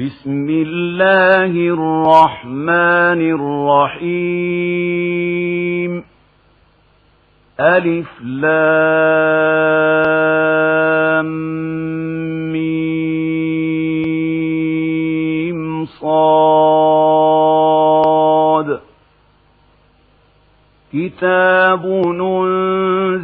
بسم الله الرحمن الرحيم. ألف لام ميم صاد. كتاب ننزل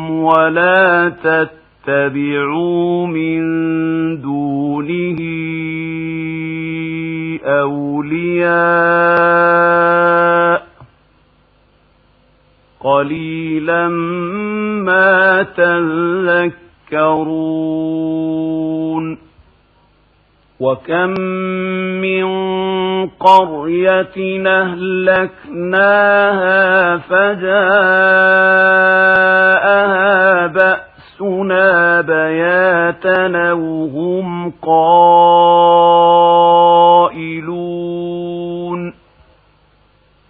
ولا تتبعوا من دونه أولياء قليلا ما تذكرون وكم من قرية أهلكناها فجاءها بأسنا بياتنا وهم قائلون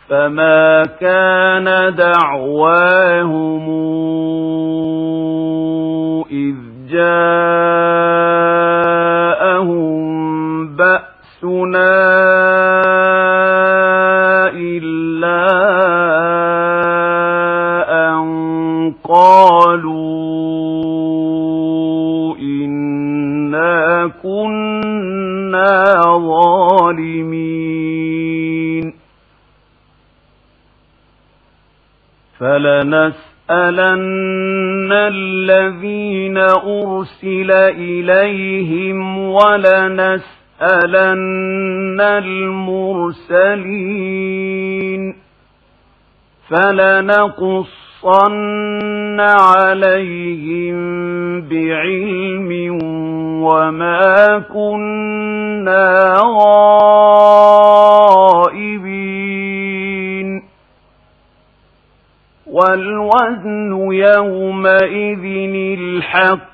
فما كان دعواهم إذ جاءهم بأسنا قالوا إنا كنا ظالمين فلنسألن الذين أرسل إليهم ولنسألن لنسألن المرسلين فلنقصن عليهم بعلم وما كنا غائبين والوزن يومئذ الحق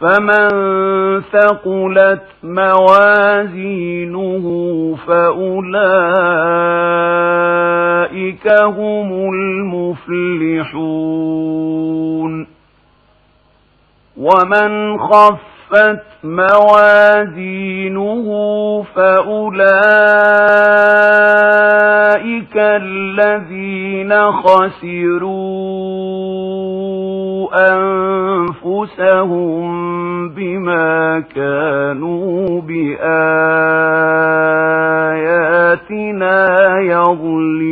فمن ثقلت موازينه فأولئك هم المفلحون. ومن خفت موازينه فأولئك الذين خسروا أنفسهم بما كانوا بآياتنا يظلمون.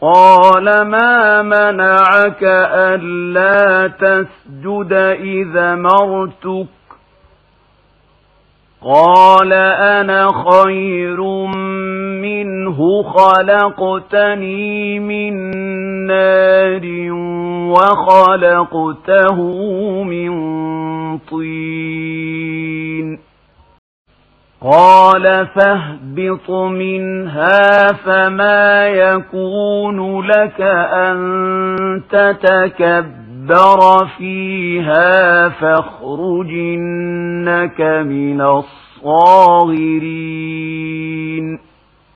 قال ما منعك ألا تسجد إذا مرتك؟ قال أنا خير منه خلقتني من نار وخلقته من طين. قال فاهبط منها فما يكون لك أن تتكبر فيها فاخرج إنك من الصاغرين.